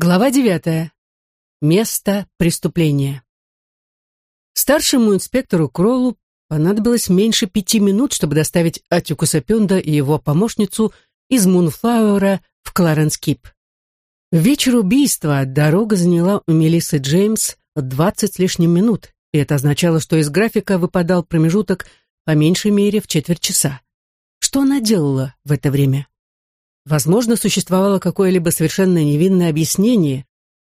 Глава девятая. Место преступления. Старшему инспектору Кроллу понадобилось меньше пяти минут, чтобы доставить Атикуса Пюнда и его помощницу из Мунфлауэра в Кларенс-Кип. В вечер убийства дорога заняла у Мелиссы Джеймс двадцать с лишним минут, и это означало, что из графика выпадал промежуток по меньшей мере в четверть часа. Что она делала в это время? Возможно, существовало какое-либо совершенно невинное объяснение.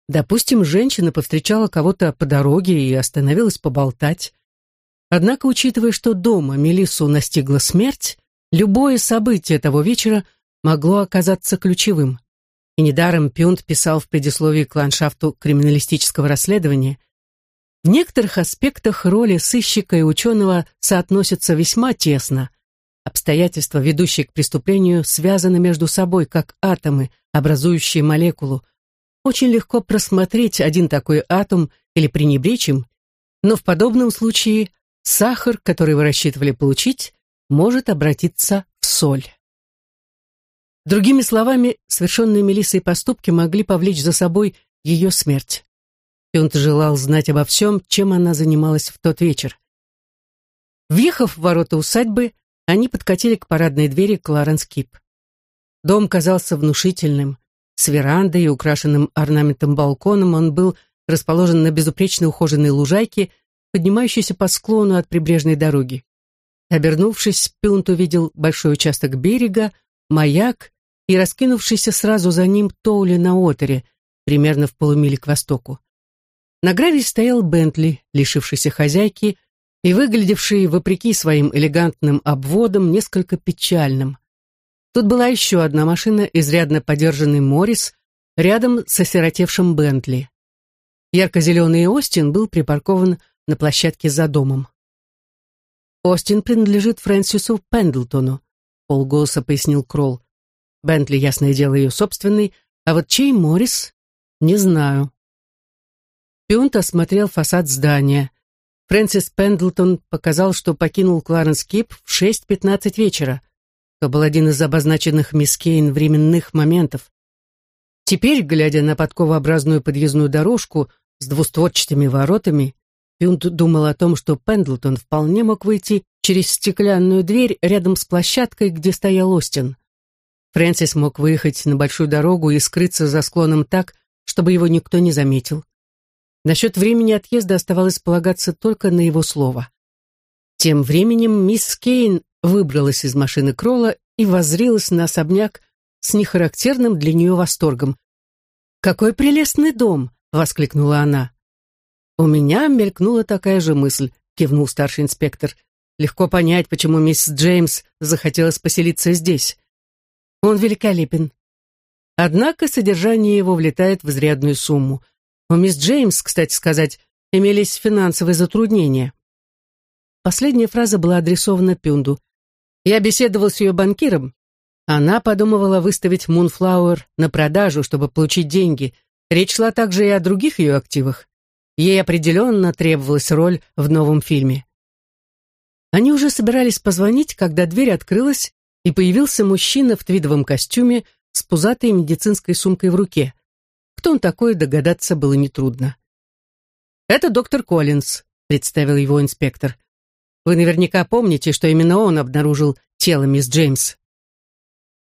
Допустим, женщина повстречала кого-то по дороге и остановилась поболтать. Однако, учитывая, что дома Мелиссу настигла смерть, любое событие того вечера могло оказаться ключевым. И недаром Пюнт писал в предисловии к ландшафту криминалистического расследования. В некоторых аспектах роли сыщика и ученого соотносятся весьма тесно – Обстоятельства, ведущие к преступлению, связаны между собой, как атомы, образующие молекулу. Очень легко просмотреть один такой атом или пренебречь им, но в подобном случае сахар, который вы рассчитывали получить, может обратиться в соль. Другими словами, совершенные Мелиссой поступки могли повлечь за собой ее смерть. И он желал знать обо всем, чем она занималась в тот вечер. Въехав в ворота усадьбы, они подкатили к парадной двери Кларенс Кип. Дом казался внушительным. С верандой и украшенным орнаментом балконом он был расположен на безупречно ухоженной лужайке, поднимающейся по склону от прибрежной дороги. Обернувшись, Пюнт увидел большой участок берега, маяк и раскинувшийся сразу за ним Тоули на Отере, примерно в полумиле к востоку. На гравии стоял Бентли, лишившийся хозяйки, и выглядевший, вопреки своим элегантным обводам, несколько печальным. Тут была еще одна машина, изрядно подержанный Моррис, рядом с осиротевшим Бентли. Ярко-зеленый Остин был припаркован на площадке за домом. «Остин принадлежит Фрэнсису Пендлтону», — полголоса пояснил Кролл. «Бентли, ясное дело, ее собственный, а вот чей Моррис? Не знаю». Пюнт осмотрел фасад здания. Фрэнсис Пендлтон показал, что покинул Кларенс Кип в 6.15 вечера. То был один из обозначенных мисс Кейн временных моментов. Теперь, глядя на подковообразную подъездную дорожку с двустворчатыми воротами, Пюнт думал о том, что Пендлтон вполне мог выйти через стеклянную дверь рядом с площадкой, где стоял Остин. Фрэнсис мог выехать на большую дорогу и скрыться за склоном так, чтобы его никто не заметил. Насчет времени отъезда оставалось полагаться только на его слово. Тем временем мисс Кейн выбралась из машины Кролла и воззрилась на особняк с нехарактерным для нее восторгом. «Какой прелестный дом!» — воскликнула она. «У меня мелькнула такая же мысль», — кивнул старший инспектор. «Легко понять, почему мисс Джеймс захотелось поселиться здесь. Он великолепен. Однако содержание его влетает в изрядную сумму — у мисс Джеймс, кстати сказать, имелись финансовые затруднения. Последняя фраза была адресована Пюнду. Я беседовал с ее банкиром. Она подумывала выставить Мунфлауэр на продажу, чтобы получить деньги. Речь шла также и о других ее активах. Ей определенно требовалась роль в новом фильме. Они уже собирались позвонить, когда дверь открылась, и появился мужчина в твидовом костюме с пузатой медицинской сумкой в руке. Кто он такой, догадаться было нетрудно. «Это доктор Коллинз», — представил его инспектор. «Вы наверняка помните, что именно он обнаружил тело мисс Джеймс».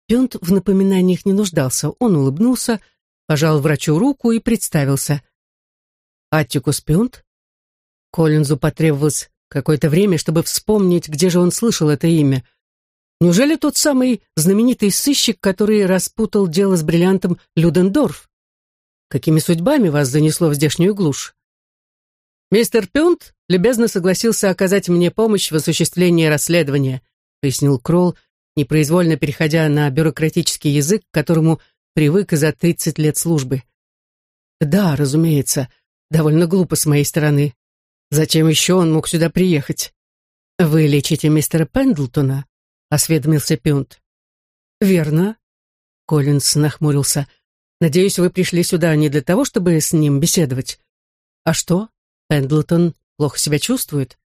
Пюнт в напоминаниях не нуждался. Он улыбнулся, пожал врачу руку и представился. «Аттикус Пюнт?» Коллинзу потребовалось какое-то время, чтобы вспомнить, где же он слышал это имя. Неужели тот самый знаменитый сыщик, который распутал дело с бриллиантом Людендорф? Какими судьбами вас занесло в здешнюю глушь? Мистер Пюнт любезно согласился оказать мне помощь в осуществлении расследования, пояснил Кролл, непроизвольно переходя на бюрократический язык, к которому привык за 30 лет службы. Да, разумеется, довольно глупо с моей стороны. Зачем еще он мог сюда приехать? Вы лечите мистера Пендлтона? осведомился Пюнт. Верно. Коллинс нахмурился. Надеюсь, вы пришли сюда не для того, чтобы с ним беседовать. А что? Пендлтон плохо себя чувствует?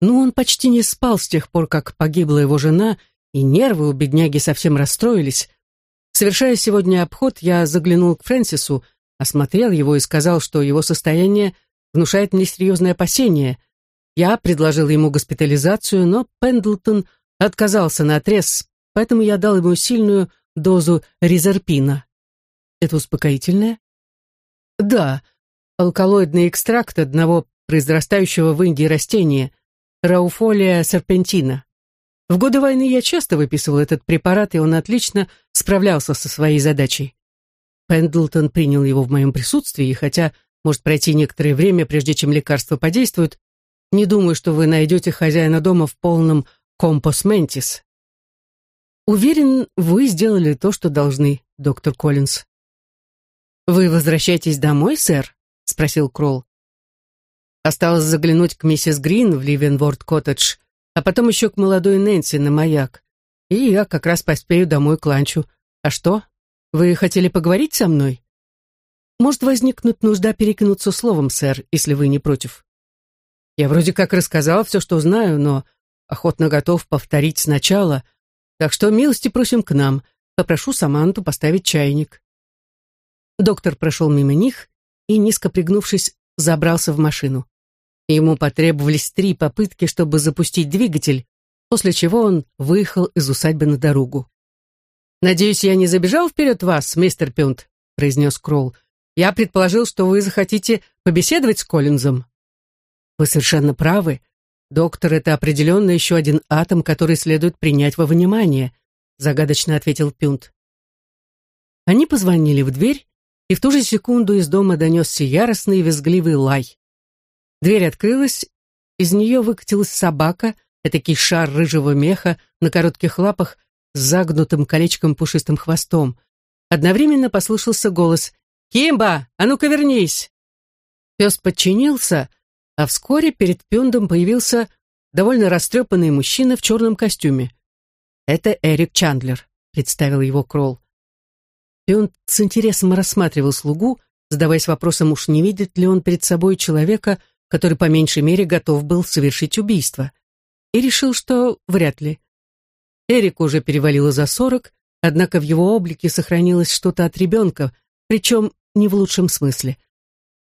Ну, он почти не спал с тех пор, как погибла его жена, и нервы у бедняги совсем расстроились. Совершая сегодня обход, я заглянул к Фрэнсису, осмотрел его и сказал, что его состояние внушает мне серьезное опасение. Я предложил ему госпитализацию, но Пендлтон отказался на отрез, поэтому я дал ему сильную дозу резерпина. Это успокоительное? Да, алкалоидный экстракт одного произрастающего в Индии растения, рауфолия серпентина. В годы войны я часто выписывал этот препарат, и он отлично справлялся со своей задачей. Пендлтон принял его в моем присутствии, и хотя может пройти некоторое время, прежде чем лекарство подействует, не думаю, что вы найдете хозяина дома в полном компос ментис. Уверен, вы сделали то, что должны, доктор Коллинз. Вы возвращаетесь домой, сэр? спросил Кролл. Осталось заглянуть к миссис Грин в Ливенворд-коттедж, а потом еще к молодой Нэнси на маяк. И я как раз поспею домой к ланчу. А что? Вы хотели поговорить со мной? Может возникнуть нужда перекинуться словом, сэр, если вы не против. Я вроде как рассказал все, что знаю, но охотно готов повторить сначала, так что милости просим к нам. Попрошу Саманту поставить чайник. Доктор прошел мимо них и, низко пригнувшись, забрался в машину. Ему потребовались три попытки, чтобы запустить двигатель, после чего он выехал из усадьбы на дорогу. «Надеюсь, я не забежал вперед вас, мистер Пюнт», — произнес Кролл. «Я предположил, что вы захотите побеседовать с Коллинзом». «Вы совершенно правы. Доктор — это определенно еще один атом, который следует принять во внимание», — загадочно ответил Пюнт. Они позвонили в дверь, и в ту же секунду из дома донесся яростный визгливый лай. Дверь открылась, из нее выкатилась собака, этакий шар рыжего меха на коротких лапах с загнутым колечком пушистым хвостом. Одновременно послышался голос «Кимба, а ну-ка вернись!» Пес подчинился, а вскоре перед Пюндом появился довольно растрепанный мужчина в черном костюме. «Это Эрик Чандлер», — представил его Кролл. Пюнд с интересом рассматривал слугу, задаваясь вопросом, уж не видит ли он перед собой человека, который по меньшей мере готов был совершить убийство, и решил, что вряд ли. Эрик уже перевалило за сорок, однако в его облике сохранилось что-то от ребенка, причем не в лучшем смысле.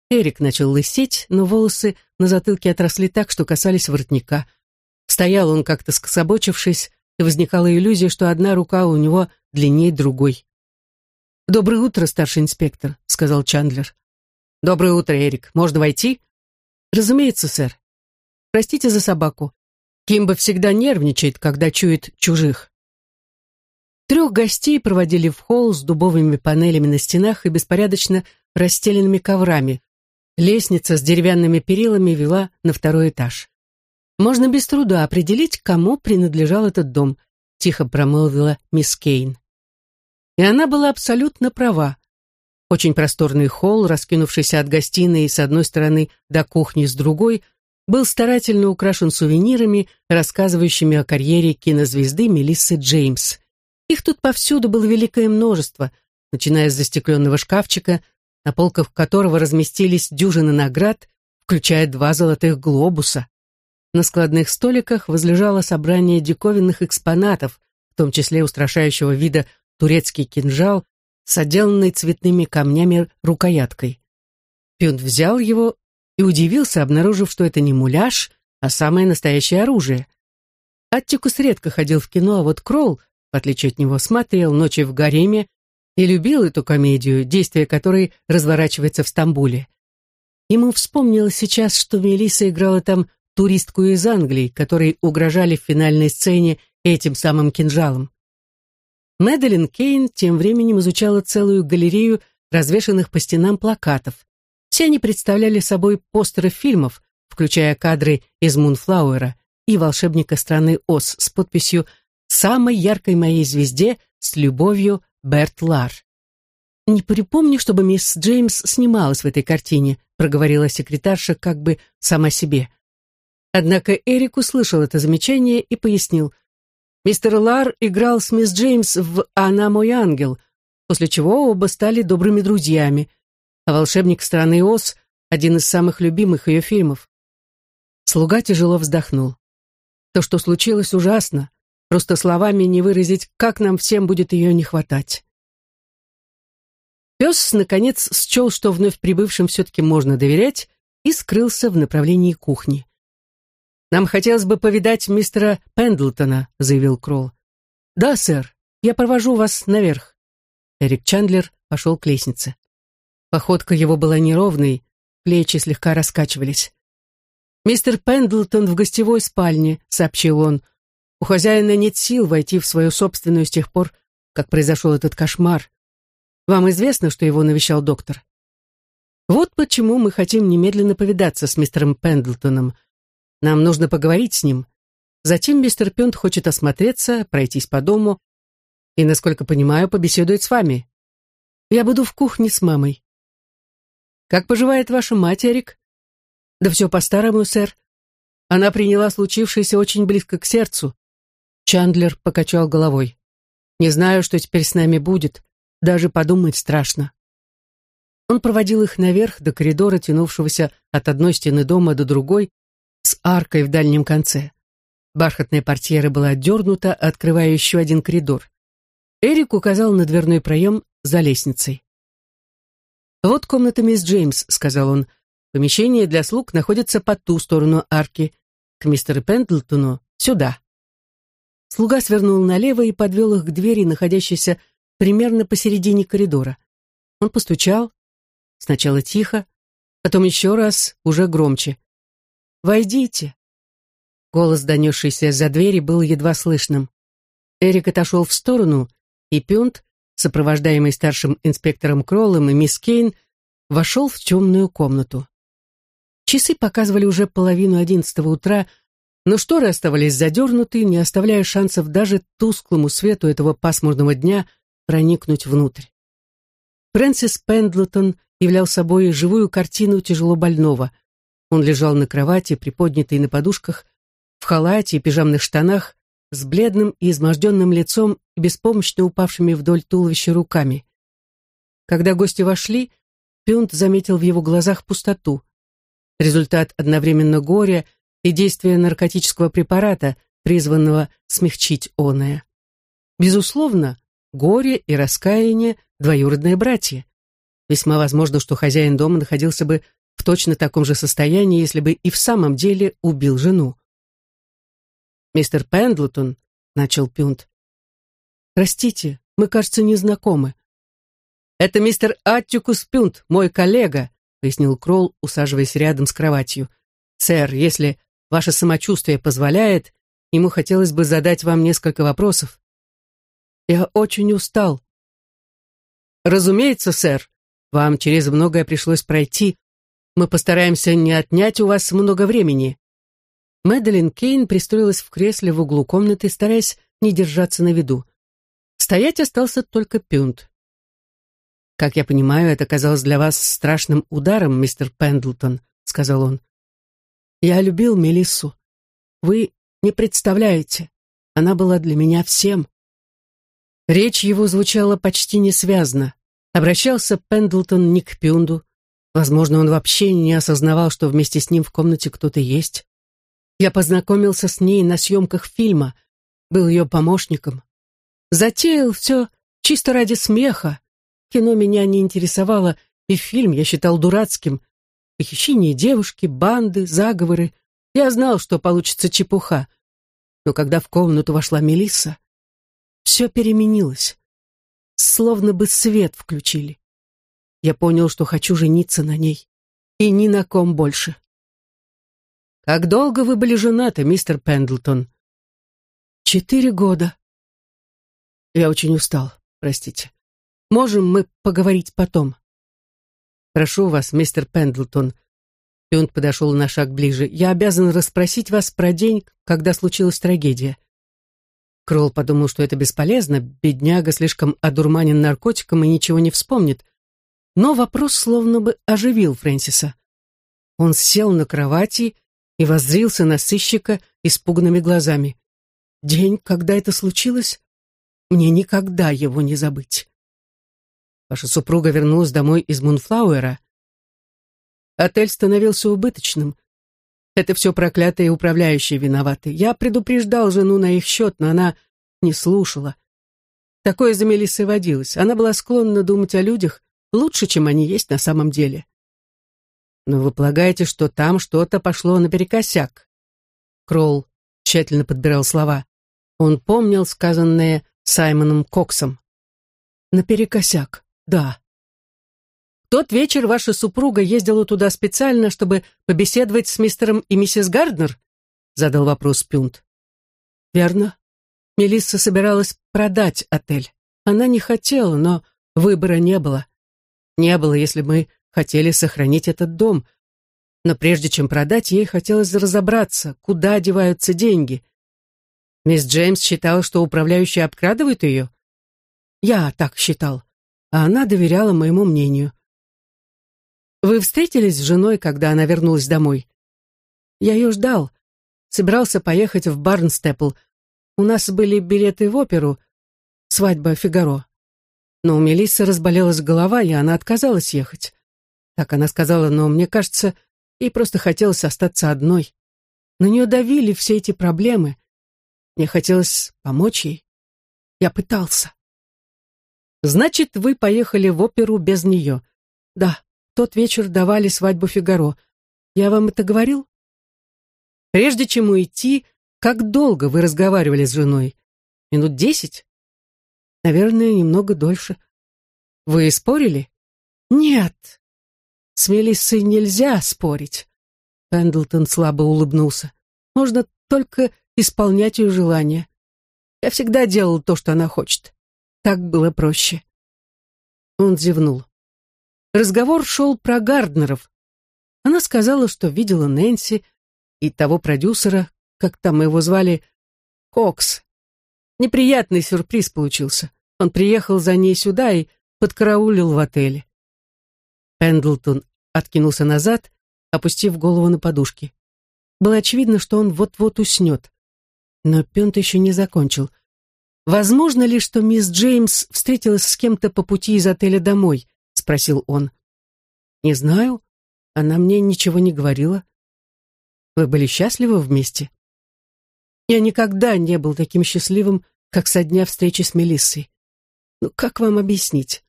Эрик начал лысеть, но волосы на затылке отросли так, что касались воротника. Стоял он как-то скособочившись, и возникала иллюзия, что одна рука у него длиннее другой. «Доброе утро, старший инспектор», — сказал Чандлер. «Доброе утро, Эрик. Можно войти?» «Разумеется, сэр. Простите за собаку. Кимба всегда нервничает, когда чует чужих». Трех гостей проводили в холл с дубовыми панелями на стенах и беспорядочно расстеленными коврами. Лестница с деревянными перилами вела на второй этаж. «Можно без труда определить, кому принадлежал этот дом», тихо промолвила мисс Кейн. И она была абсолютно права. Очень просторный холл, раскинувшийся от гостиной с одной стороны до кухни с другой, был старательно украшен сувенирами, рассказывающими о карьере кинозвезды Мелиссы Джеймс. Их тут повсюду было великое множество, начиная с застекленного шкафчика, на полках которого разместились дюжины наград, включая два золотых глобуса. На складных столиках возлежало собрание диковинных экспонатов, в том числе устрашающего вида турецкий кинжал с отделанной цветными камнями рукояткой. Пюнт взял его и удивился, обнаружив, что это не муляж, а самое настоящее оружие. Аттикус редко ходил в кино, а вот Кролл, в отличие от него, смотрел «Ночи в гареме» и любил эту комедию, действие которой разворачивается в Стамбуле. Ему вспомнилось сейчас, что Мелисса играла там туристку из Англии, которой угрожали в финальной сцене этим самым кинжалом. Мэдалин Кейн тем временем изучала целую галерею развешанных по стенам плакатов. Все они представляли собой постеры фильмов, включая кадры из «Мунфлауэра» и «Волшебника страны Оз» с подписью «Самой яркой моей звезде с любовью Берт Лар». «Не припомню, чтобы мисс Джеймс снималась в этой картине», проговорила секретарша как бы сама себе. Однако Эрик услышал это замечание и пояснил – Мистер Лар играл с мисс Джеймс в «Она мой ангел», после чего оба стали добрыми друзьями, а «Волшебник страны Оз» — один из самых любимых ее фильмов. Слуга тяжело вздохнул. То, что случилось, ужасно. Просто словами не выразить, как нам всем будет ее не хватать. Пес, наконец, счел, что вновь прибывшим все-таки можно доверять, и скрылся в направлении кухни. «Нам хотелось бы повидать мистера Пендлтона», — заявил Кролл. «Да, сэр, я провожу вас наверх». Эрик Чандлер пошел к лестнице. Походка его была неровной, плечи слегка раскачивались. «Мистер Пендлтон в гостевой спальне», — сообщил он. «У хозяина нет сил войти в свою собственную с тех пор, как произошел этот кошмар. Вам известно, что его навещал доктор?» «Вот почему мы хотим немедленно повидаться с мистером Пендлтоном. Нам нужно поговорить с ним. Затем мистер Пент хочет осмотреться, пройтись по дому и, насколько понимаю, побеседует с вами. Я буду в кухне с мамой». «Как поживает ваша мать, Эрик?» Да все по-старому, сэр. Она приняла случившееся очень близко к сердцу. Чандлер покачал головой. Не знаю, что теперь с нами будет. Даже подумать страшно. Он проводил их наверх до коридора, тянувшегося от одной стены дома до другой, с аркой в дальнем конце. Бархатная портьера была отдернута, открывая еще один коридор. Эрик указал на дверной проем за лестницей. «Вот комната мисс Джеймс», — сказал он. Помещение для слуг находится по ту сторону арки. К мистеру Пендлтону сюда. Слуга свернул налево и подвел их к двери, находящейся примерно посередине коридора. Он постучал, сначала тихо, потом еще раз, уже громче. «Войдите!» Голос, донесшийся за двери, был едва слышным. Эрик отошел в сторону, и Пюнт, сопровождаемый старшим инспектором Кроллом и мисс Кейн, вошел в темную комнату. Часы показывали уже половину одиннадцатого утра, но шторы оставались задернуты, не оставляя шансов даже тусклому свету этого пасмурного дня проникнуть внутрь. Фрэнсис Пендлтон являл собой живую картину тяжелобольного. Он лежал на кровати, приподнятый на подушках, в халате и пижамных штанах, с бледным и изможденным лицом и беспомощно упавшими вдоль туловища руками. Когда гости вошли, Пюнт заметил в его глазах пустоту результат одновременно горя и действия наркотического препарата, призванного смягчить оное. Безусловно, горе и раскаяние – двоюродные братья. Весьма возможно, что хозяин дома находился бы в точно таком же состоянии, если бы и в самом деле убил жену. «Мистер Пендлтон», — начал Пюнт. «Простите, мы, кажется, не знакомы». «Это мистер Аттикус Пюнт, мой коллега», — пояснил Кролл, усаживаясь рядом с кроватью. «Сэр, если ваше самочувствие позволяет, ему хотелось бы задать вам несколько вопросов». «Я очень устал». «Разумеется, сэр, вам через многое пришлось пройти. Мы постараемся не отнять у вас много времени». Мэдалин Кейн пристроилась в кресле в углу комнаты, стараясь не держаться на виду. Стоять остался только Пюнт. «Как я понимаю, это казалось для вас страшным ударом, мистер Пендлтон», — сказал он. «Я любил Мелиссу. Вы не представляете. Она была для меня всем». Речь его звучала почти несвязно. Обращался Пендлтон не к Пюнду. Возможно, он вообще не осознавал, что вместе с ним в комнате кто-то есть. Я познакомился с ней на съемках фильма, был ее помощником. Затеял все чисто ради смеха, Кино меня не интересовало, и фильм я считал дурацким. Похищение девушки, банды, заговоры. Я знал, что получится чепуха. Но когда в комнату вошла Мелисса, все переменилось. Словно бы свет включили. Я понял, что хочу жениться на ней. И ни на ком больше. «Как долго вы были женаты, мистер Пендлтон?» «Четыре года». Я очень устал, простите. Можем мы поговорить потом?» «Прошу вас, мистер Пендлтон». Пюнт подошел на шаг ближе. «Я обязан расспросить вас про день, когда случилась трагедия». Кролл подумал, что это бесполезно, бедняга слишком одурманен наркотиком и ничего не вспомнит. Но вопрос словно бы оживил Фрэнсиса. Он сел на кровати и воззрился на сыщика испуганными глазами. «День, когда это случилось? Мне никогда его не забыть». Ваша супруга вернулась домой из Мунфлауэра. Отель становился убыточным. Это все проклятые управляющие виноваты. Я предупреждал жену на их счет, но она не слушала. Такое за Мелиссой водилось. Она была склонна думать о людях, лучше, чем они есть на самом деле. Но вы полагаете, что там что-то пошло наперекосяк? Кролл тщательно подбирал слова. Он помнил сказанное Саймоном Коксом. Наперекосяк, да. В тот вечер ваша супруга ездила туда специально, чтобы побеседовать с мистером и миссис Гарднер? Задал вопрос Пюнт. Верно. Мелисса собиралась продать отель. Она не хотела, но выбора не было. Не было, если мы хотели сохранить этот дом. Но прежде чем продать, ей хотелось разобраться, куда деваются деньги. Мисс Джеймс считала, что управляющий обкрадывает ее. Я так считал, а она доверяла моему мнению. Вы встретились с женой, когда она вернулась домой? Я ее ждал. Собирался поехать в Барнстепл. У нас были билеты в оперу. Свадьба Фигаро. Но у Мелиссы разболелась голова, и она отказалась ехать. Так она сказала, но мне кажется, ей просто хотелось остаться одной. На нее давили все эти проблемы. Мне хотелось помочь ей. Я пытался. Значит, вы поехали в оперу без нее. Да, тот вечер давали свадьбу Фигаро. Я вам это говорил? Прежде чем уйти, как долго вы разговаривали с женой? Минут десять? Наверное, немного дольше. Вы спорили? Нет. С Мелиссой нельзя спорить. Пендлтон слабо улыбнулся. Можно только исполнять ее желания. Я всегда делал то, что она хочет. Так было проще. Он зевнул. Разговор шел про Гарднеров. Она сказала, что видела Нэнси и того продюсера, как там его звали, Кокс. Неприятный сюрприз получился. Он приехал за ней сюда и подкараулил в отеле. Пендлтон откинулся назад, опустив голову на подушки. Было очевидно, что он вот-вот уснет. Но Пент еще не закончил. «Возможно ли, что мисс Джеймс встретилась с кем-то по пути из отеля домой?» — спросил он. «Не знаю. Она мне ничего не говорила. Вы были счастливы вместе?» «Я никогда не был таким счастливым, как со дня встречи с Мелиссой. Ну, как вам объяснить?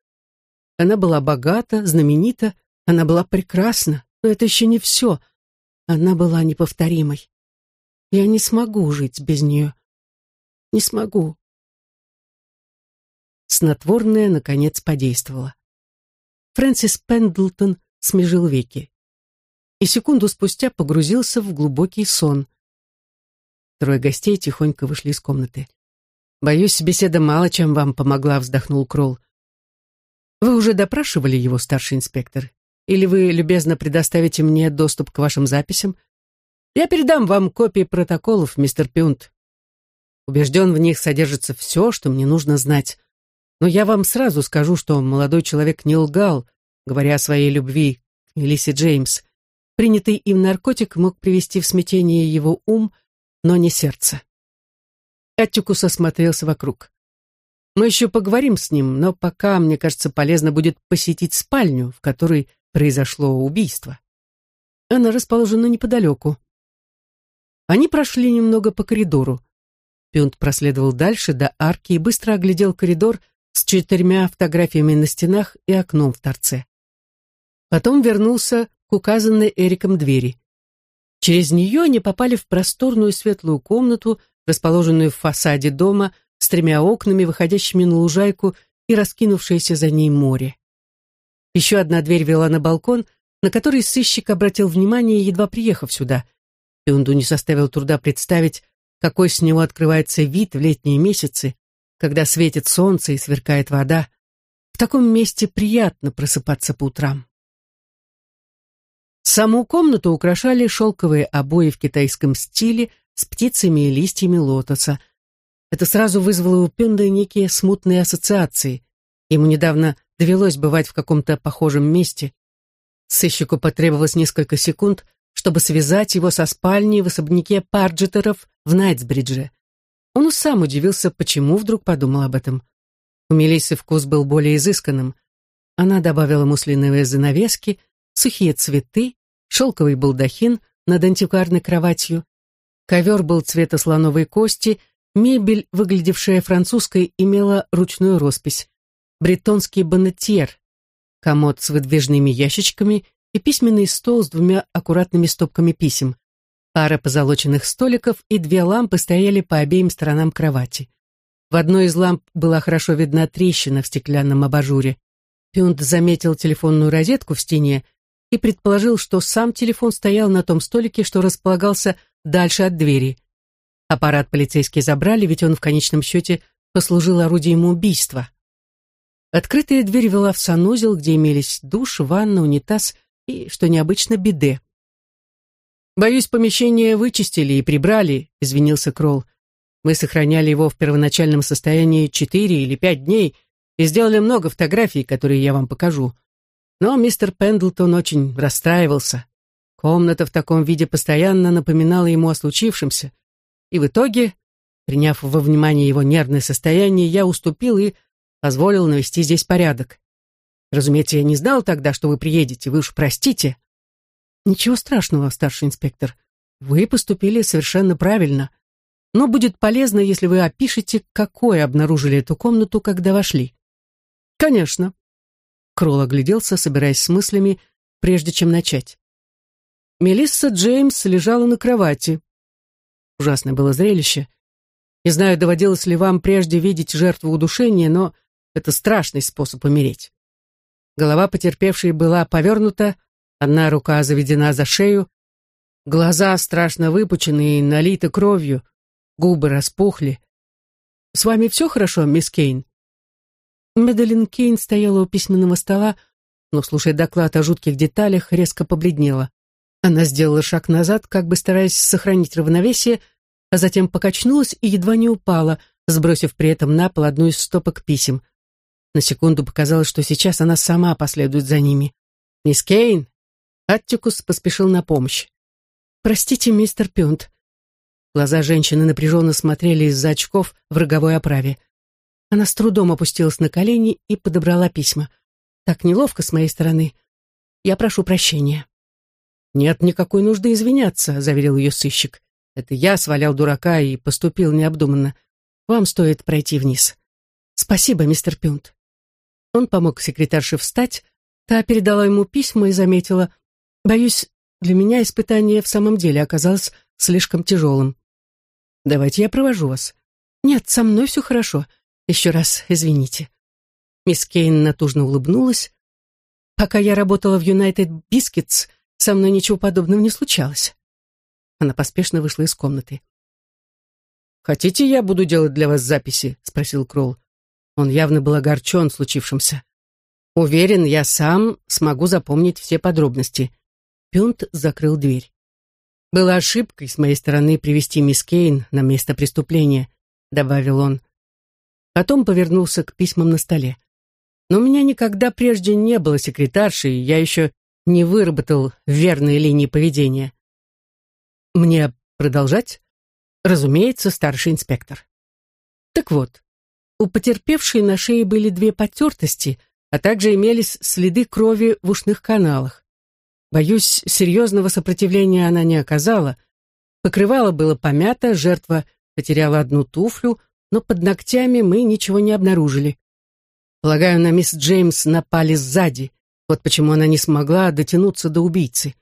Она была богата, знаменита, она была прекрасна, но это еще не все. Она была неповторимой. Я не смогу жить без нее. Не смогу. Снотворное, наконец, подействовало. Фрэнсис Пендлтон смежил веки и секунду спустя погрузился в глубокий сон. Трое гостей тихонько вышли из комнаты. «Боюсь, беседа мало чем вам помогла», — вздохнул Кролл. «Вы уже допрашивали его, старший инспектор? Или вы любезно предоставите мне доступ к вашим записям? Я передам вам копии протоколов, мистер Пюнт. Убежден, в них содержится все, что мне нужно знать. Но я вам сразу скажу, что молодой человек не лгал, говоря о своей любви к Мелиссе Джеймс. Принятый им наркотик мог привести в смятение его ум, но не сердце. Аттикус осмотрелся вокруг. Мы еще поговорим с ним, но пока, мне кажется, полезно будет посетить спальню, в которой произошло убийство. Она расположена неподалеку. Они прошли немного по коридору. Пюнт проследовал дальше до арки и быстро оглядел коридор с четырьмя фотографиями на стенах и окном в торце. Потом вернулся к указанной Эриком двери. Через нее они попали в просторную светлую комнату, расположенную в фасаде дома, с тремя окнами, выходящими на лужайку и раскинувшееся за ней море. Еще одна дверь вела на балкон, на который сыщик обратил внимание, едва приехав сюда. Пюнду не составил труда представить, какой с него открывается вид в летние месяцы, когда светит солнце и сверкает вода. В таком месте приятно просыпаться по утрам. Саму комнату украшали шелковые обои в китайском стиле с птицами и листьями лотоса. Это сразу вызвало у Пенда некие смутные ассоциации. Ему недавно довелось бывать в каком-то похожем месте. Сыщику потребовалось несколько секунд, чтобы связать его со спальней в особняке Парджетеров в Найтсбридже. Он сам удивился, почему вдруг подумал об этом. У Мелиссы вкус был более изысканным. Она добавила муслиновые занавески, сухие цветы, шелковый балдахин над антикварной кроватью. Ковер был цвета слоновой кости, мебель, выглядевшая французской, имела ручную роспись. Бретонский боннетьер. комод с выдвижными ящичками и письменный стол с двумя аккуратными стопками писем. Пара позолоченных столиков и две лампы стояли по обеим сторонам кровати. В одной из ламп была хорошо видна трещина в стеклянном абажуре. Пюнт заметил телефонную розетку в стене и предположил, что сам телефон стоял на том столике, что располагался дальше от двери. Аппарат полицейские забрали, ведь он в конечном счете послужил орудием убийства. Открытая дверь вела в санузел, где имелись душ, ванна, унитаз и, что необычно, биде. «Боюсь, помещение вычистили и прибрали», — извинился Кролл. «Мы сохраняли его в первоначальном состоянии четыре или пять дней и сделали много фотографий, которые я вам покажу. Но мистер Пендлтон очень расстраивался. Комната в таком виде постоянно напоминала ему о случившемся. И в итоге, приняв во внимание его нервное состояние, я уступил и позволил навести здесь порядок. Разумеется, я не знал тогда, что вы приедете, вы уж простите. Ничего страшного, старший инспектор. Вы поступили совершенно правильно. Но будет полезно, если вы опишете, какой обнаружили эту комнату, когда вошли. Конечно. Кролл огляделся, собираясь с мыслями, прежде чем начать. Мелисса Джеймс лежала на кровати. Ужасное было зрелище. Не знаю, доводилось ли вам прежде видеть жертву удушения, но это страшный способ умереть. Голова потерпевшей была повернута, одна рука заведена за шею, глаза страшно выпучены и налиты кровью, губы распухли. «С вами все хорошо, мисс Кейн?» Медалин Кейн стояла у письменного стола, но, слушая доклад о жутких деталях, резко побледнела. Она сделала шаг назад, как бы стараясь сохранить равновесие, а затем покачнулась и едва не упала, сбросив при этом на пол одну из стопок писем. На секунду показалось, что сейчас она сама последует за ними. «Мисс Кейн!» Аттикус поспешил на помощь. «Простите, мистер Пюнт». Глаза женщины напряженно смотрели из-за очков в роговой оправе. Она с трудом опустилась на колени и подобрала письма. «Так неловко с моей стороны. Я прошу прощения». «Нет никакой нужды извиняться», — заверил ее сыщик. «Это я свалял дурака и поступил необдуманно. Вам стоит пройти вниз». «Спасибо, мистер Пюнт». Он помог секретарше встать, та передала ему письма и заметила, «Боюсь, для меня испытание в самом деле оказалось слишком тяжелым. Давайте я провожу вас». «Нет, со мной все хорошо. Еще раз извините». Мисс Кейн натужно улыбнулась. «Пока я работала в United Biscuits, со мной ничего подобного не случалось». Она поспешно вышла из комнаты. «Хотите, я буду делать для вас записи?» — спросил Кролл. Он явно был огорчен случившимся. Уверен, я сам смогу запомнить все подробности. Пюнт закрыл дверь. Было ошибкой с моей стороны привести мисс Кейн на место преступления, добавил он. Потом повернулся к письмам на столе. Но у меня никогда прежде не было секретарши, и я еще не выработал верные линии поведения. Мне продолжать? Разумеется, старший инспектор. Так вот, у потерпевшей на шее были две потертости, а также имелись следы крови в ушных каналах. Боюсь, серьезного сопротивления она не оказала. Покрывало было помято, жертва потеряла одну туфлю, но под ногтями мы ничего не обнаружили. Полагаю, на мисс Джеймс напали сзади. Вот почему она не смогла дотянуться до убийцы.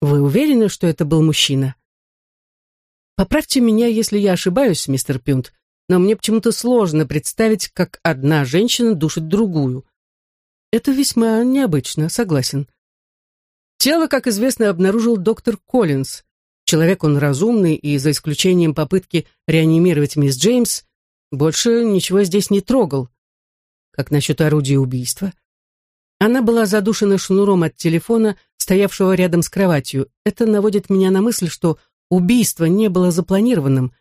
Вы уверены, что это был мужчина? Поправьте меня, если я ошибаюсь, мистер Пюнт, но мне почему-то сложно представить, как одна женщина душит другую. Это весьма необычно, согласен. Тело, как известно, обнаружил доктор Коллинз. Человек он разумный, и за исключением попытки реанимировать мисс Джеймс, больше ничего здесь не трогал. Как насчет орудия убийства? Она была задушена шнуром от телефона, стоявшего рядом с кроватью. Это наводит меня на мысль, что убийство не было запланированным,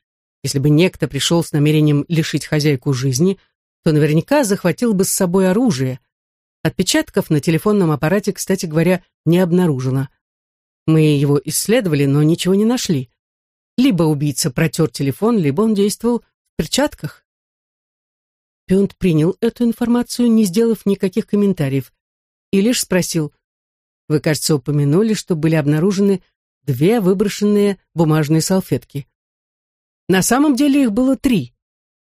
если бы некто пришел с намерением лишить хозяйку жизни, то наверняка захватил бы с собой оружие. Отпечатков на телефонном аппарате, кстати говоря, не обнаружено. Мы его исследовали, но ничего не нашли. Либо убийца протер телефон, либо он действовал в перчатках. Пюнт принял эту информацию, не сделав никаких комментариев, и лишь спросил, «Вы, кажется, упомянули, что были обнаружены две выброшенные бумажные салфетки». На самом деле их было три.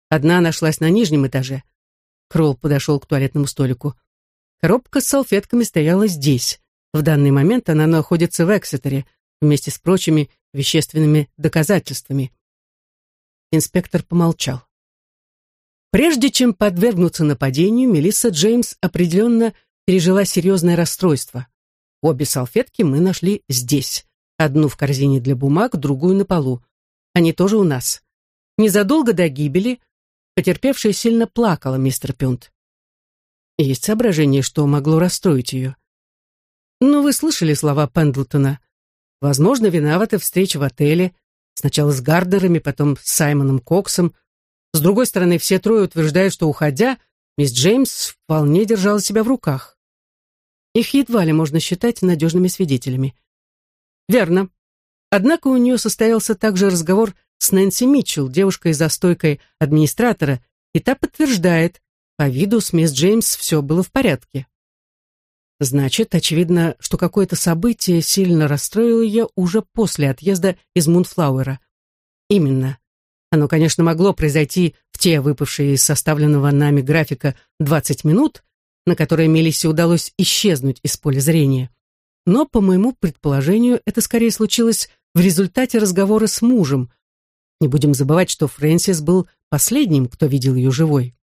Одна нашлась на нижнем этаже. Кролл подошел к туалетному столику. Коробка с салфетками стояла здесь. В данный момент она находится в Эксетере, вместе с прочими вещественными доказательствами. Инспектор помолчал. Прежде чем подвергнуться нападению, Мелисса Джеймс определенно пережила серьезное расстройство. Обе салфетки мы нашли здесь. Одну в корзине для бумаг, другую на полу. Они тоже у нас. Незадолго до гибели потерпевшая сильно плакала, мистер Пюнт. Есть соображение, что могло расстроить ее. Ну, вы слышали слова Пендлтона. Возможно, виновата встреча в отеле. Сначала с Гарднерами, потом с Саймоном Коксом, с другой стороны, все трое утверждают, что, уходя, мисс Джеймс вполне держала себя в руках. Их едва ли можно считать надежными свидетелями. Верно. Однако у нее состоялся также разговор с Нэнси Митчелл, девушкой за стойкой администратора, и та подтверждает, по виду с мисс Джеймс все было в порядке. Значит, очевидно, что какое-то событие сильно расстроило ее уже после отъезда из Мунфлауэра. Именно. Оно, конечно, могло произойти в те выпавшие из составленного нами графика 20 минут, на которые Мелиссе удалось исчезнуть из поля зрения. Но, по моему предположению, это скорее случилось в результате разговора с мужем. Не будем забывать, что Фрэнсис был последним, кто видел ее живой.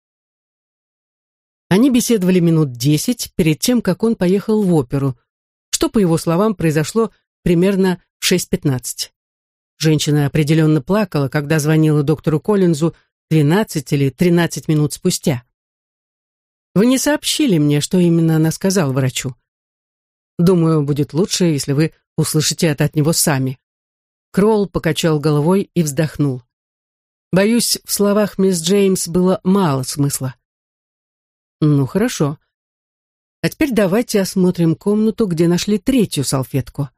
Они беседовали минут десять перед тем, как он поехал в оперу, что, по его словам, произошло примерно в 6.15. Женщина определенно плакала, когда звонила доктору Коллинзу 12 или 13 минут спустя. Вы не сообщили мне, что именно она сказала врачу. Думаю, будет лучше, если вы услышите это от него сами. Кролл покачал головой и вздохнул. Боюсь, в словах мисс Джеймс было мало смысла. Ну, хорошо. А теперь давайте осмотрим комнату, где нашли третью салфетку.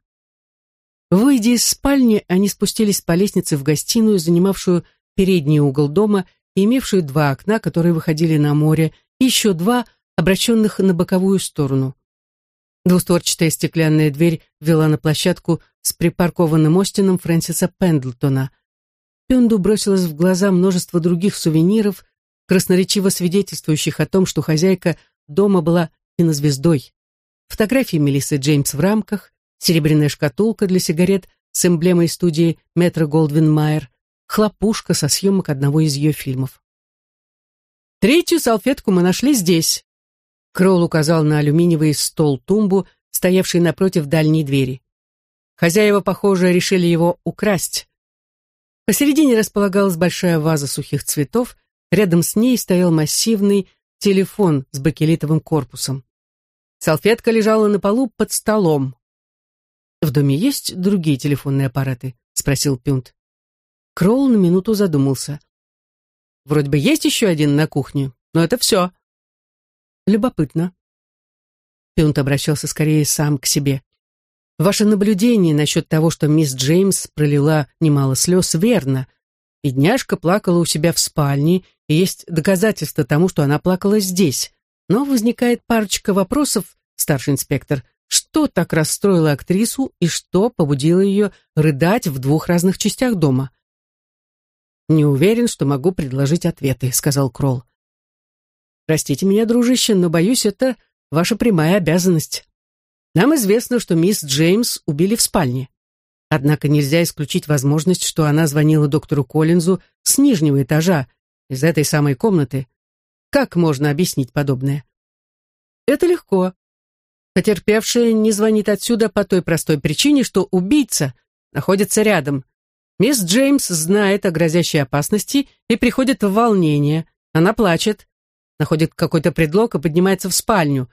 Выйдя из спальни, они спустились по лестнице в гостиную, занимавшую передний угол дома и имевшую два окна, которые выходили на море, еще два, обращенных на боковую сторону. Двустворчатая стеклянная дверь вела на площадку с припаркованным Остином Фрэнсиса Пендлтона. Пенду бросилось в глаза множество других сувениров, красноречиво свидетельствующих о том, что хозяйка дома была кинозвездой. Фотографии Мелиссы Джеймс в рамках, серебряная шкатулка для сигарет с эмблемой студии Метро Голдвин Майер, хлопушка со съемок одного из ее фильмов. Третью салфетку мы нашли здесь. Кроул указал на алюминиевый стол-тумбу, стоявший напротив дальней двери. Хозяева, похоже, решили его украсть. Посередине располагалась большая ваза сухих цветов, рядом с ней стоял массивный телефон с бакелитовым корпусом. Салфетка лежала на полу под столом. «В доме есть другие телефонные аппараты?» — спросил Пюнт. Кроул на минуту задумался. «Вроде бы есть еще один на кухне, но это все». «Любопытно». Пюнт обращался скорее сам к себе. «Ваше наблюдение насчет того, что мисс Джеймс пролила немало слез, верно. Бедняжка плакала у себя в спальне, и есть доказательства тому, что она плакала здесь. Но возникает парочка вопросов, старший инспектор, что так расстроило актрису и что побудило ее рыдать в двух разных частях дома. «Не уверен, что могу предложить ответы», — сказал Кролл. «Простите меня, дружище, но, боюсь, это ваша прямая обязанность. Нам известно, что мисс Джеймс убили в спальне. Однако нельзя исключить возможность, что она звонила доктору Коллинзу с нижнего этажа, из этой самой комнаты. Как можно объяснить подобное? Это легко. Потерпевшая не звонит отсюда по той простой причине, что убийца находится рядом. Мисс Джеймс знает о грозящей опасности и приходит в волнение. Она плачет, находит какой-то предлог и поднимается в спальню.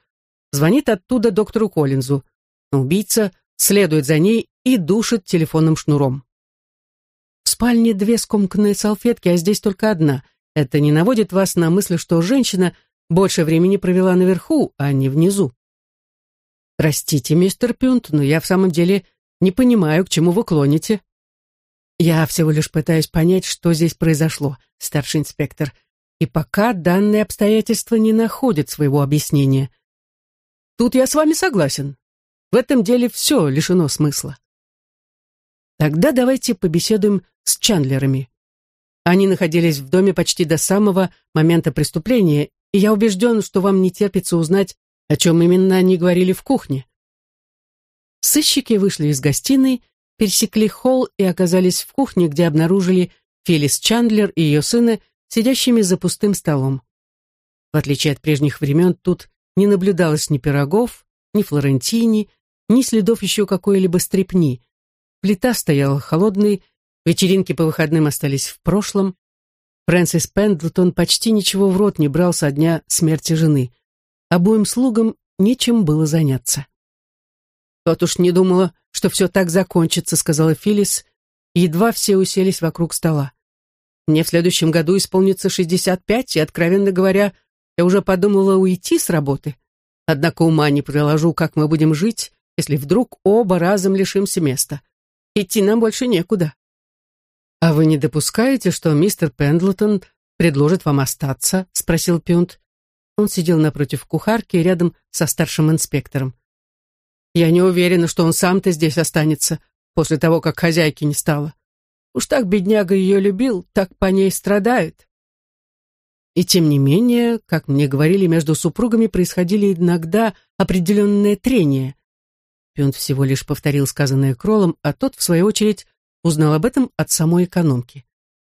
Звонит оттуда доктору Коллинзу. Убийца следует за ней и душит телефонным шнуром. В спальне две скомканные салфетки, а здесь только одна. Это не наводит вас на мысль, что женщина больше времени провела наверху, а не внизу. «Простите, мистер Пюнт, но я в самом деле не понимаю, к чему вы клоните». «Я всего лишь пытаюсь понять, что здесь произошло, старший инспектор, и пока данные обстоятельства не находят своего объяснения. Тут я с вами согласен. В этом деле все лишено смысла». Тогда давайте побеседуем с Чандлерами. Они находились в доме почти до самого момента преступления, и я убежден, что вам не терпится узнать О чем именно они говорили в кухне? Сыщики вышли из гостиной, пересекли холл и оказались в кухне, где обнаружили Филлис Чандлер и ее сына, сидящими за пустым столом. В отличие от прежних времен, тут не наблюдалось ни пирогов, ни флорентини, ни следов еще какой-либо стрепни. Плита стояла холодной, вечеринки по выходным остались в прошлом. Фрэнсис Пендлтон почти ничего в рот не брал со дня смерти жены. Обоим слугам нечем было заняться. «Вот уж не думала, что все так закончится», — сказала Филлис. Едва все уселись вокруг стола. «Мне в следующем году исполнится шестьдесят пять, и, откровенно говоря, я уже подумала уйти с работы. Однако ума не приложу, как мы будем жить, если вдруг оба разом лишимся места. Идти нам больше некуда». «А вы не допускаете, что мистер Пендлтон предложит вам остаться?» — спросил Пюнт. Он сидел напротив кухарки рядом со старшим инспектором. Я не уверена, что он сам-то здесь останется после того, как хозяйки не стало. Уж так бедняга ее любил, так по ней страдает. И тем не менее, как мне говорили, между супругами происходили иногда определенные трения. Пюнт всего лишь повторил сказанное Кролом, а тот, в свою очередь, узнал об этом от самой экономки.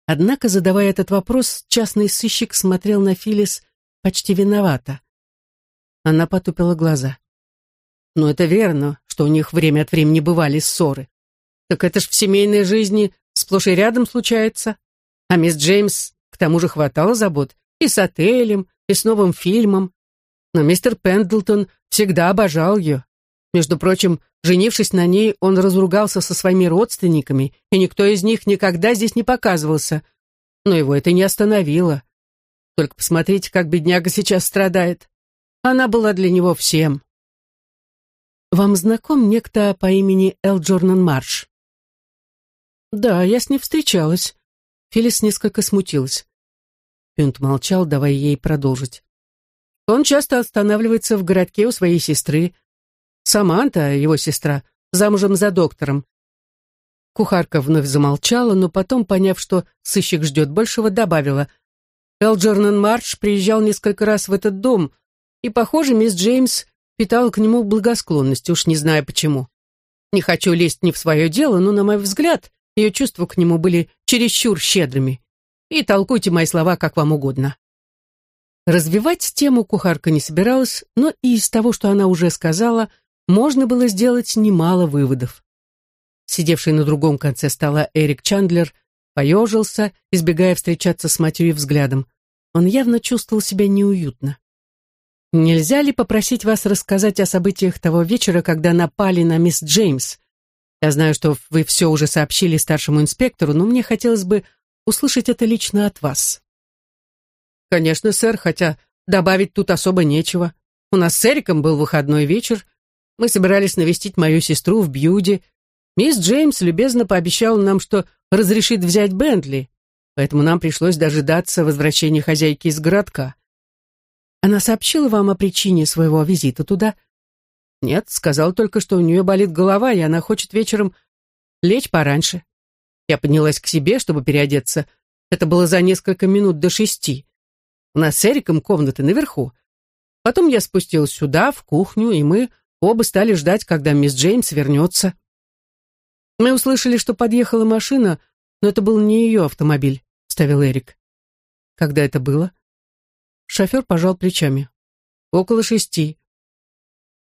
Однако, задавая этот вопрос, частный сыщик смотрел на Филис почти виновато. Она потупила глаза. Но это верно, что у них время от времени бывали ссоры. Так это ж в семейной жизни сплошь и рядом случается. А мисс Джеймс к тому же хватало забот и с отелем, и с новым фильмом. Но мистер Пендлтон всегда обожал ее. Между прочим, женившись на ней, он разругался со своими родственниками, и никто из них никогда здесь не показывался. Но его это не остановило. Только посмотрите, как бедняга сейчас страдает. Она была для него всем. Вам знаком некто по имени Элджорнан Марш? Да, я с ней встречалась. Филис несколько смутилась. Пюнт молчал, давая ей продолжить. Он часто останавливается в городке у своей сестры. Саманта, его сестра, замужем за доктором. Кухарка вновь замолчала, но потом, поняв, что сыщик ждет большего, добавила. Элджорнан Марш приезжал несколько раз в этот дом, и, похоже, мисс Джеймс питала к нему благосклонность, уж не знаю почему. Не хочу лезть не в свое дело, но, на мой взгляд, ее чувства к нему были чересчур щедрыми. И толкуйте мои слова как вам угодно. Развивать тему кухарка не собиралась, но и из того, что она уже сказала, можно было сделать немало выводов. Сидевший на другом конце стола Эрик Чандлер поежился, избегая встречаться с матерью взглядом. Он явно чувствовал себя неуютно. Нельзя ли попросить вас рассказать о событиях того вечера, когда напали на мисс Джеймс? Я знаю, что вы все уже сообщили старшему инспектору, но мне хотелось бы услышать это лично от вас. Конечно, сэр, хотя добавить тут особо нечего. У нас с Эриком был выходной вечер. Мы собирались навестить мою сестру в Бьюди. Мисс Джеймс любезно пообещала нам, что разрешит взять Бентли, поэтому нам пришлось дожидаться возвращения хозяйки из городка. Она сообщила вам о причине своего визита туда? Нет, сказал только, что у нее болит голова, и она хочет вечером лечь пораньше. Я поднялась к себе, чтобы переодеться. Это было за несколько минут до шести. У нас с Эриком комнаты наверху. Потом я спустилась сюда, в кухню, и мы оба стали ждать, когда мисс Джеймс вернется. Мы услышали, что подъехала машина, но это был не ее автомобиль, ставил Эрик. Когда это было? Шофер пожал плечами. Около шести.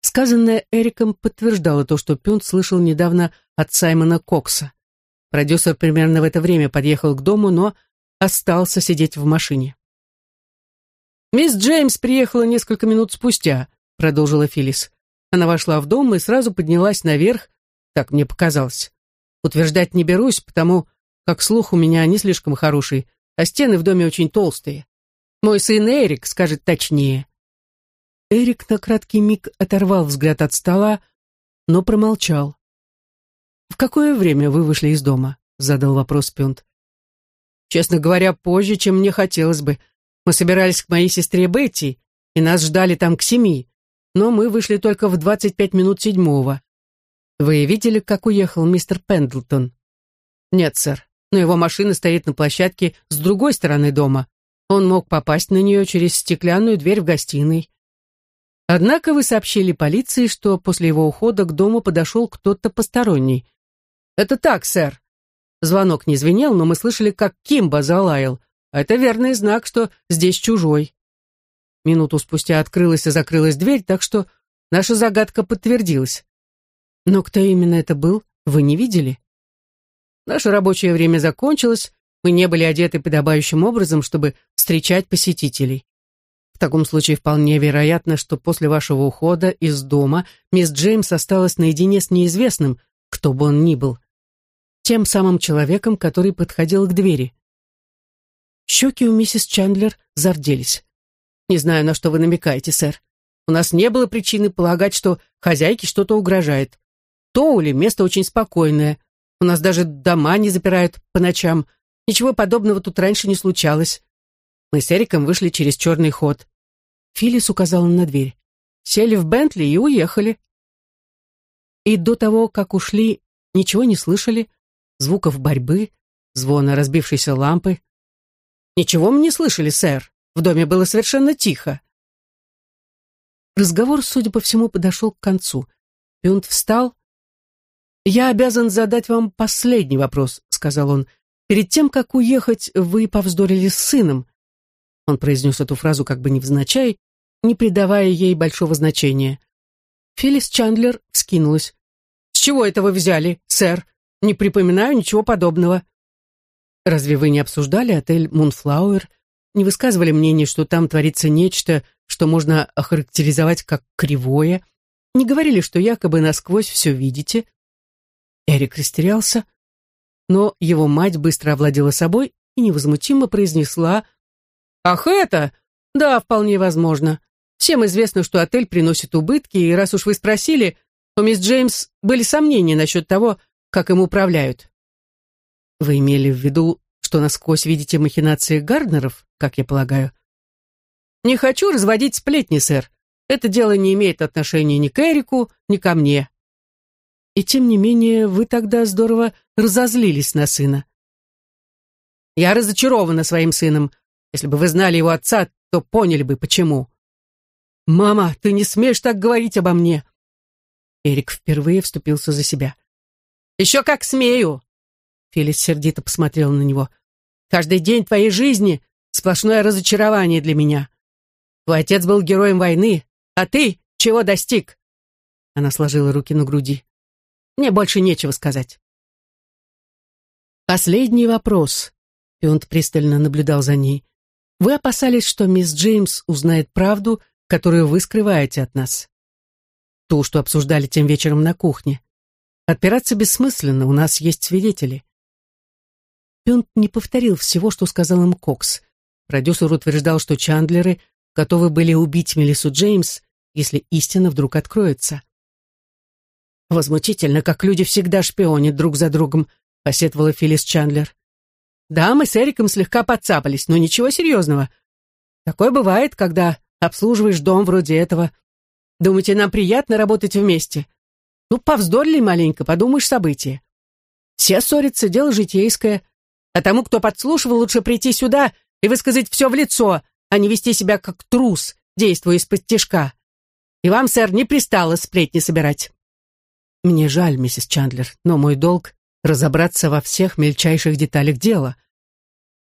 Сказанное Эриком подтверждало то, что Пюнт слышал недавно от Саймона Кокса. Продюсер примерно в это время подъехал к дому, но остался сидеть в машине. «Мисс Джеймс приехала несколько минут спустя», — продолжила Филлис. Она вошла в дом и сразу поднялась наверх, так мне показалось. Утверждать не берусь, потому как слух у меня не слишком хороший, а стены в доме очень толстые. Мой сын Эрик скажет точнее. Эрик на краткий миг оторвал взгляд от стола, но промолчал. «В какое время вы вышли из дома?» — задал вопрос Пюнт. «Честно говоря, позже, чем мне хотелось бы. Мы собирались к моей сестре Бетти, и нас ждали там к семи, но мы вышли только в двадцать пять минут седьмого. Вы видели, как уехал мистер Пендлтон?» «Нет, сэр, но его машина стоит на площадке с другой стороны дома. Он мог попасть на нее через стеклянную дверь в гостиной. Однако вы сообщили полиции, что после его ухода к дому подошел кто-то посторонний. Это так, сэр. Звонок не звенел, но мы слышали, как Кимба залаял. Это верный знак, что здесь чужой. Минуту спустя открылась и закрылась дверь, так что наша загадка подтвердилась. Но кто именно это был, вы не видели? Наше рабочее время закончилось, мы не были одеты подобающим образом, чтобы встречать посетителей. В таком случае вполне вероятно, что после вашего ухода из дома мисс Джеймс осталась наедине с неизвестным, кто бы он ни был, тем самым человеком, который подходил к двери. Щеки у миссис Чандлер зарделись. «Не знаю, на что вы намекаете, сэр. У нас не было причины полагать, что хозяйке что-то угрожает. Тоули — место очень спокойное. У нас даже дома не запирают по ночам. Ничего подобного тут раньше не случалось. Мы с Эриком вышли через черный ход. Филлис указала на дверь. Сели в Бентли и уехали. И до того, как ушли, ничего не слышали, звуков борьбы, звона разбившейся лампы. Ничего мы не слышали, сэр. В доме было совершенно тихо. Разговор, судя по всему, подошел к концу. Пюнт встал. «Я обязан задать вам последний вопрос», — сказал он. «Перед тем, как уехать, вы повздорили с сыном. Он произнес эту фразу как бы невзначай, не придавая ей большого значения. Филлис Чандлер вскинулась. «С чего это вы взяли, сэр? Не припоминаю ничего подобного». «Разве вы не обсуждали отель «Мунфлауэр»? Не высказывали мнение, что там творится нечто, что можно охарактеризовать как кривое? Не говорили, что якобы насквозь все видите?» Эрик растерялся, но его мать быстро овладела собой и невозмутимо произнесла «Ах, это? Да, вполне возможно. Всем известно, что отель приносит убытки, и раз уж вы спросили, у мисс Джеймс были сомнения насчет того, как им управляют». «Вы имели в виду, что насквозь видите махинации Гарднеров, как я полагаю?» «Не хочу разводить сплетни, сэр. Это дело не имеет отношения ни к Эрику, ни ко мне». «И тем не менее, вы тогда здорово разозлились на сына». «Я разочарована своим сыном», если бы вы знали его отца, то поняли бы, почему. «Мама, ты не смеешь так говорить обо мне!» Эрик впервые вступился за себя. «Еще как смею!» Фелис сердито посмотрел на него. «Каждый день твоей жизни — сплошное разочарование для меня. Твой отец был героем войны, а ты чего достиг?» Она сложила руки на груди. «Мне больше нечего сказать». «Последний вопрос», — Пионт пристально наблюдал за ней. Вы опасались, что мисс Джеймс узнает правду, которую вы скрываете от нас. Ту, что обсуждали тем вечером на кухне. Отпираться бессмысленно, у нас есть свидетели. Пюнт не повторил всего, что сказал им Кокс. Продюсер утверждал, что Чандлеры готовы были убить Мелису Джеймс, если истина вдруг откроется. «Возмутительно, как люди всегда шпионят друг за другом», — посетовала Филлис Чандлер. Да, мы с Эриком слегка подцапались, но ничего серьезного. Такое бывает, когда обслуживаешь дом вроде этого. Думаете, нам приятно работать вместе? Ну, повздорили маленько, подумаешь события. Все ссорятся, дело житейское. А тому, кто подслушивал, лучше прийти сюда и высказать все в лицо, а не вести себя как трус, действуя из-под тишка. И вам, сэр, не пристало сплетни собирать. Мне жаль, миссис Чандлер, но мой долг — разобраться во всех мельчайших деталях дела.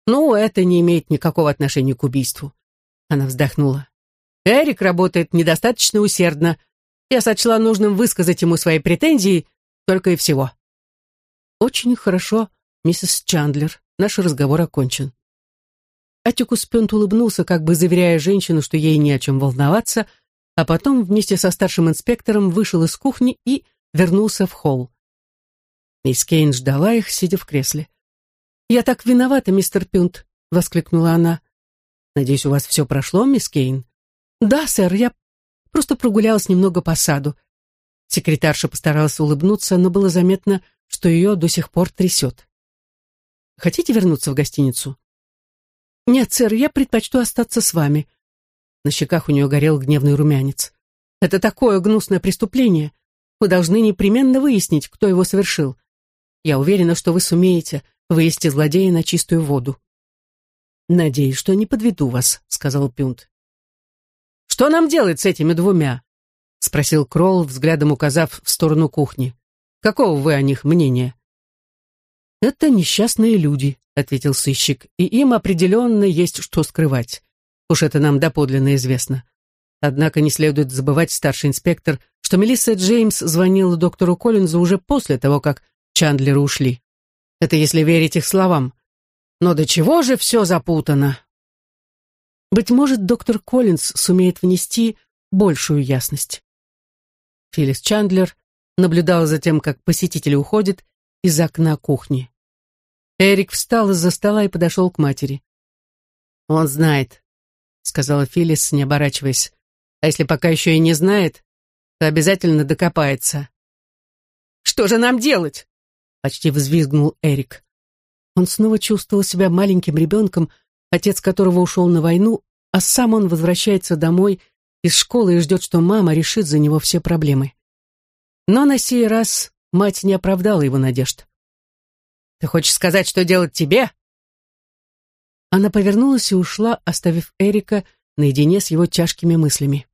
«Ну, это не имеет никакого отношения к убийству». Она вздохнула. «Эрик работает недостаточно усердно. Я сочла нужным высказать ему свои претензии, только и всего». «Очень хорошо, миссис Чандлер. Наш разговор окончен». Атикус Пент улыбнулся, как бы заверяя женщину, что ей не о чем волноваться, а потом вместе со старшим инспектором вышел из кухни и вернулся в холл. Мисс Кейн ждала их, сидя в кресле. «Я так виновата, мистер Пюнт», — воскликнула она. «Надеюсь, у вас все прошло, мисс Кейн?» «Да, сэр, я просто прогулялась немного по саду». Секретарша постаралась улыбнуться, но было заметно, что ее до сих пор трясет. «Хотите вернуться в гостиницу?» «Нет, сэр, я предпочту остаться с вами». На щеках у нее горел гневный румянец. «Это такое гнусное преступление. Вы должны непременно выяснить, кто его совершил. Я уверена, что вы сумеете вывести злодея на чистую воду. «Надеюсь, что не подведу вас», — сказал Пюнт. Что нам делать с этими двумя?» — спросил Кролл, взглядом указав в сторону кухни. «Какого вы о них мнения?» «Это несчастные люди», — ответил сыщик, «и им определенно есть что скрывать. Уж это нам доподлинно известно. Однако не следует забывать, старший инспектор, что Мелисса Джеймс звонила доктору Коллинзу уже после того, как Чандлеры ушли. Это если верить их словам. Но до чего же все запутано? Быть может, доктор Коллинз сумеет внести большую ясность. Филлис Чандлер наблюдал за тем, как посетитель уходит из окна кухни. Эрик встал из-за стола и подошел к матери. «Он знает», — сказала Филлис, не оборачиваясь. «А если пока еще и не знает, то обязательно докопается». «Что же нам делать?» — почти взвизгнул Эрик. Он снова чувствовал себя маленьким ребенком, отец которого ушел на войну, а сам он возвращается домой из школы и ждет, что мама решит за него все проблемы. Но на сей раз мать не оправдала его надежд. «Ты хочешь сказать, что делать тебе?» Она повернулась и ушла, оставив Эрика наедине с его тяжкими мыслями.